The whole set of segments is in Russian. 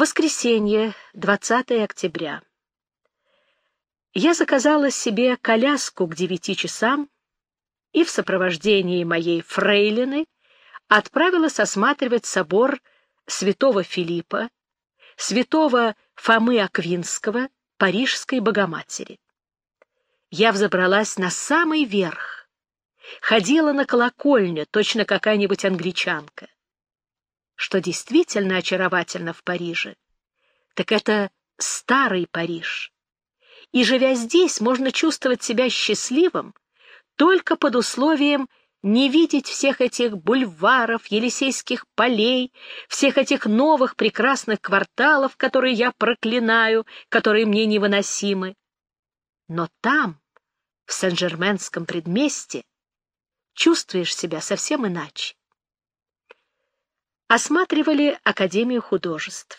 Воскресенье, 20 октября. Я заказала себе коляску к девяти часам и в сопровождении моей фрейлины отправилась осматривать собор святого Филиппа, святого Фомы Аквинского, Парижской Богоматери. Я взобралась на самый верх, ходила на колокольню, точно какая-нибудь англичанка что действительно очаровательно в Париже, так это старый Париж. И, живя здесь, можно чувствовать себя счастливым только под условием не видеть всех этих бульваров, Елисейских полей, всех этих новых прекрасных кварталов, которые я проклинаю, которые мне невыносимы. Но там, в Сен-Жерменском предместе, чувствуешь себя совсем иначе осматривали Академию художеств.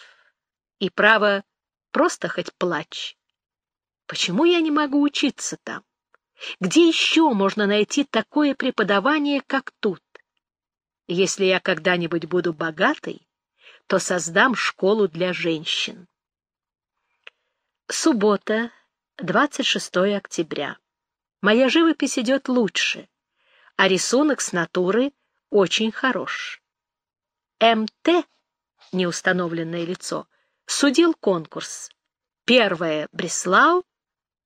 И, право, просто хоть плачь. Почему я не могу учиться там? Где еще можно найти такое преподавание, как тут? Если я когда-нибудь буду богатой, то создам школу для женщин. Суббота, 26 октября. Моя живопись идет лучше, а рисунок с натуры очень хорош. МТ, неустановленное лицо, судил конкурс. Первая — Бреслау,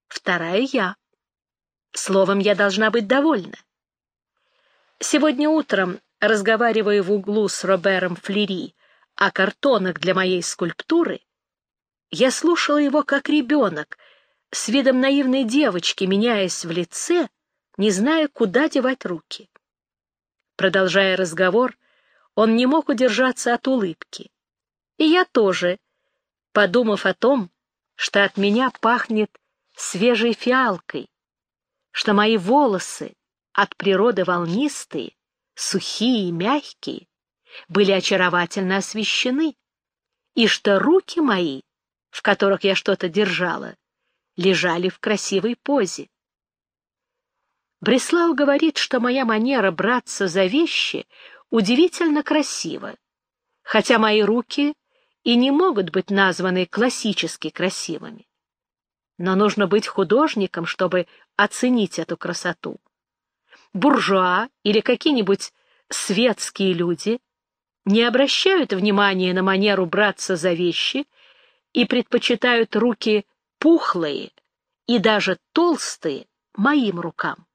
вторая — я. Словом, я должна быть довольна. Сегодня утром, разговаривая в углу с Робером Флери о картонах для моей скульптуры, я слушала его как ребенок, с видом наивной девочки, меняясь в лице, не зная, куда девать руки. Продолжая разговор, он не мог удержаться от улыбки. И я тоже, подумав о том, что от меня пахнет свежей фиалкой, что мои волосы от природы волнистые, сухие и мягкие, были очаровательно освещены, и что руки мои, в которых я что-то держала, лежали в красивой позе. Бреслау говорит, что моя манера браться за вещи удивительно красиво, хотя мои руки и не могут быть названы классически красивыми. Но нужно быть художником, чтобы оценить эту красоту. Буржуа или какие-нибудь светские люди не обращают внимания на манеру браться за вещи и предпочитают руки пухлые и даже толстые моим рукам.